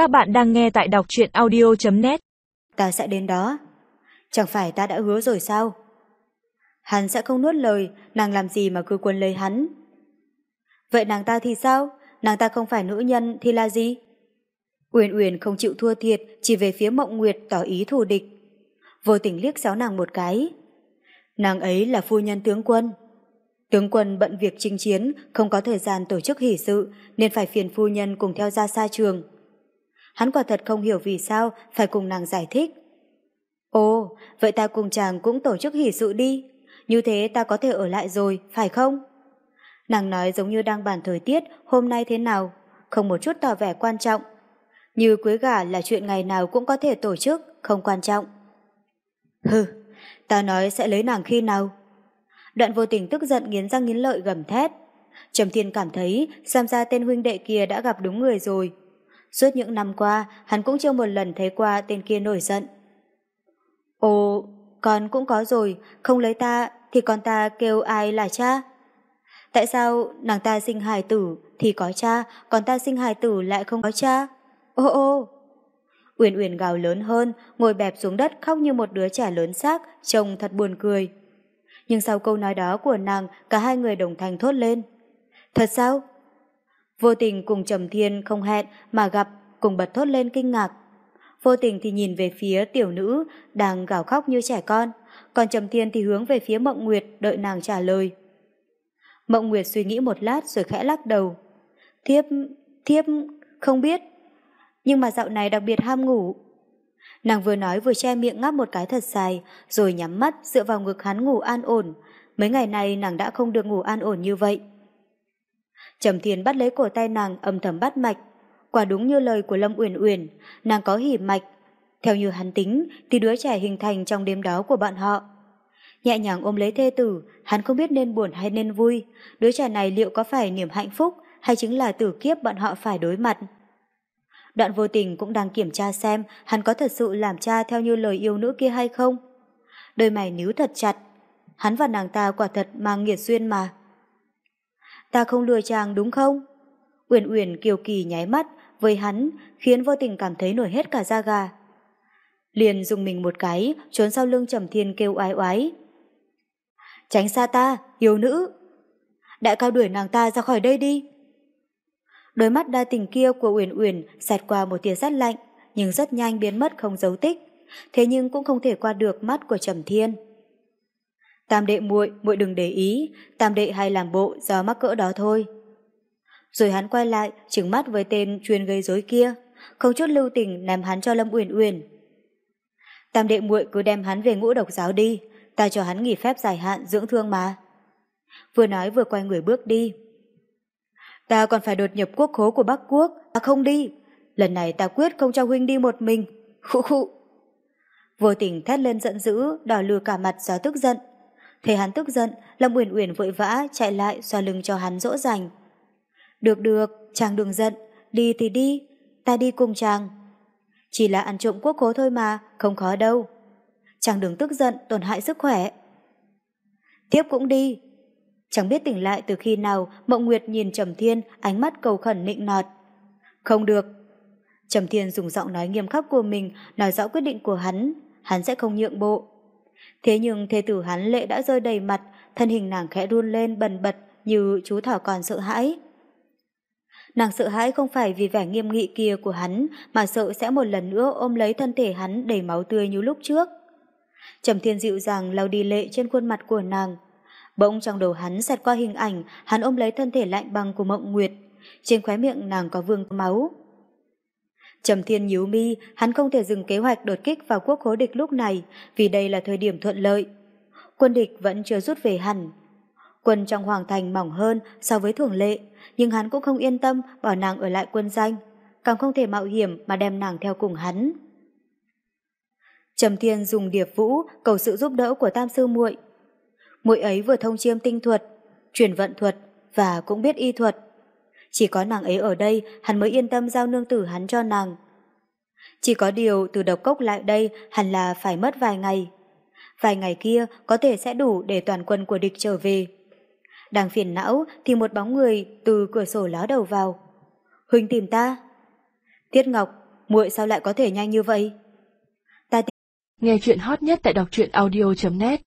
Các bạn đang nghe tại đọc truyện audio.net Ta sẽ đến đó. Chẳng phải ta đã hứa rồi sao? Hắn sẽ không nuốt lời, nàng làm gì mà cứ quân lấy hắn. Vậy nàng ta thì sao? Nàng ta không phải nữ nhân thì là gì? Uyển Uyển không chịu thua thiệt, chỉ về phía Mộng Nguyệt tỏ ý thù địch. Vô tình liếc xéo nàng một cái. Nàng ấy là phu nhân tướng quân. Tướng quân bận việc chinh chiến, không có thời gian tổ chức hỷ sự, nên phải phiền phu nhân cùng theo ra xa trường. Hắn quả thật không hiểu vì sao phải cùng nàng giải thích. Ồ, vậy ta cùng chàng cũng tổ chức hỷ sự đi. Như thế ta có thể ở lại rồi, phải không? Nàng nói giống như đang bàn thời tiết hôm nay thế nào, không một chút tỏ vẻ quan trọng. Như cưới gả là chuyện ngày nào cũng có thể tổ chức, không quan trọng. Hừ, ta nói sẽ lấy nàng khi nào? Đoạn vô tình tức giận nghiến răng nghiến lợi gầm thét. Trầm Thiên cảm thấy xem ra tên huynh đệ kia đã gặp đúng người rồi. Suốt những năm qua, hắn cũng chưa một lần thấy qua tên kia nổi giận. Ồ, con cũng có rồi, không lấy ta thì con ta kêu ai là cha? Tại sao nàng ta sinh hài tử thì có cha, còn ta sinh hài tử lại không có cha? Ô ô! Uyển Uyển gào lớn hơn, ngồi bẹp xuống đất khóc như một đứa trẻ lớn xác, trông thật buồn cười. Nhưng sau câu nói đó của nàng, cả hai người đồng thanh thốt lên. Thật sao? Vô tình cùng Trầm Thiên không hẹn mà gặp, cùng bật thốt lên kinh ngạc. Vô tình thì nhìn về phía tiểu nữ đang gào khóc như trẻ con, còn Trầm Thiên thì hướng về phía Mộng Nguyệt đợi nàng trả lời. Mộng Nguyệt suy nghĩ một lát rồi khẽ lắc đầu. Thiếp, thiếp, không biết. Nhưng mà dạo này đặc biệt ham ngủ. Nàng vừa nói vừa che miệng ngáp một cái thật dài, rồi nhắm mắt dựa vào ngực hắn ngủ an ổn. Mấy ngày nay nàng đã không được ngủ an ổn như vậy. Trầm Thiên bắt lấy cổ tay nàng âm thầm bắt mạch. Quả đúng như lời của Lâm Uyển Uyển, nàng có hỉ mạch. Theo như hắn tính thì đứa trẻ hình thành trong đêm đó của bạn họ. Nhẹ nhàng ôm lấy thê tử, hắn không biết nên buồn hay nên vui. Đứa trẻ này liệu có phải niềm hạnh phúc hay chính là tử kiếp bọn họ phải đối mặt. Đoạn vô tình cũng đang kiểm tra xem hắn có thật sự làm cha theo như lời yêu nữ kia hay không. Đôi mày níu thật chặt. Hắn và nàng ta quả thật mang nghiệt duyên mà. Ta không lừa chàng đúng không? Uyển Uyển kiều kỳ nháy mắt với hắn khiến vô tình cảm thấy nổi hết cả da gà. Liền dùng mình một cái trốn sau lưng Trầm Thiên kêu oái oái. Tránh xa ta, yêu nữ. Đại cao đuổi nàng ta ra khỏi đây đi. Đôi mắt đa tình kia của Uyển Uyển xẹt qua một tia sắt lạnh, nhưng rất nhanh biến mất không dấu tích. Thế nhưng cũng không thể qua được mắt của Trầm Thiên. Tam đệ muội, muội đừng để ý, tam đệ hay làm bộ do mắc cỡ đó thôi. Rồi hắn quay lại, trừng mắt với tên chuyên gây rối kia, không chút lưu tình ném hắn cho Lâm Uyển Uyển. Tam đệ muội cứ đem hắn về ngũ độc giáo đi, ta cho hắn nghỉ phép dài hạn dưỡng thương mà. Vừa nói vừa quay người bước đi. Ta còn phải đột nhập quốc khố của Bắc Quốc, ta không đi. Lần này ta quyết không cho huynh đi một mình. Khụ khụ. Vô tình thét lên giận dữ, đỏ lừa cả mặt do tức giận. Thấy hắn tức giận, Lâm Uyển Uyển vội vã chạy lại xoa lưng cho hắn dỗ dành. Được được, chàng đừng giận, đi thì đi, ta đi cùng chàng. Chỉ là ăn trộm quốc cố thôi mà, không khó đâu. Chàng đừng tức giận, tổn hại sức khỏe. Tiếp cũng đi. Chẳng biết tỉnh lại từ khi nào, Mộng Nguyệt nhìn Trầm Thiên, ánh mắt cầu khẩn nịnh nọt. Không được. Trầm Thiên dùng giọng nói nghiêm khắc của mình, nói rõ quyết định của hắn, hắn sẽ không nhượng bộ. Thế nhưng thê tử hắn lệ đã rơi đầy mặt, thân hình nàng khẽ run lên bần bật như chú thỏ còn sợ hãi. Nàng sợ hãi không phải vì vẻ nghiêm nghị kia của hắn mà sợ sẽ một lần nữa ôm lấy thân thể hắn đầy máu tươi như lúc trước. Trầm Thiên dịu dàng lau đi lệ trên khuôn mặt của nàng. Bỗng trong đầu hắn xẹt qua hình ảnh hắn ôm lấy thân thể lạnh băng của Mộng Nguyệt. Trên khóe miệng nàng có vương máu. Trầm Thiên nhíu mi, hắn không thể dừng kế hoạch đột kích vào quốc khố địch lúc này, vì đây là thời điểm thuận lợi. Quân địch vẫn chưa rút về hẳn. Quân trong hoàng thành mỏng hơn so với thường lệ, nhưng hắn cũng không yên tâm bỏ nàng ở lại quân danh, càng không thể mạo hiểm mà đem nàng theo cùng hắn. Trầm Thiên dùng điệp vũ cầu sự giúp đỡ của tam sư muội. Muội ấy vừa thông chiêm tinh thuật, truyền vận thuật và cũng biết y thuật. Chỉ có nàng ấy ở đây, hắn mới yên tâm giao nương tử hắn cho nàng. Chỉ có điều từ độc cốc lại đây hẳn là phải mất vài ngày. Vài ngày kia có thể sẽ đủ để toàn quân của địch trở về. Đang phiền não thì một bóng người từ cửa sổ ló đầu vào. Huynh tìm ta. Tiết Ngọc, muội sao lại có thể nhanh như vậy? Ta Nghe chuyện hot nhất tại đọc truyện audio.net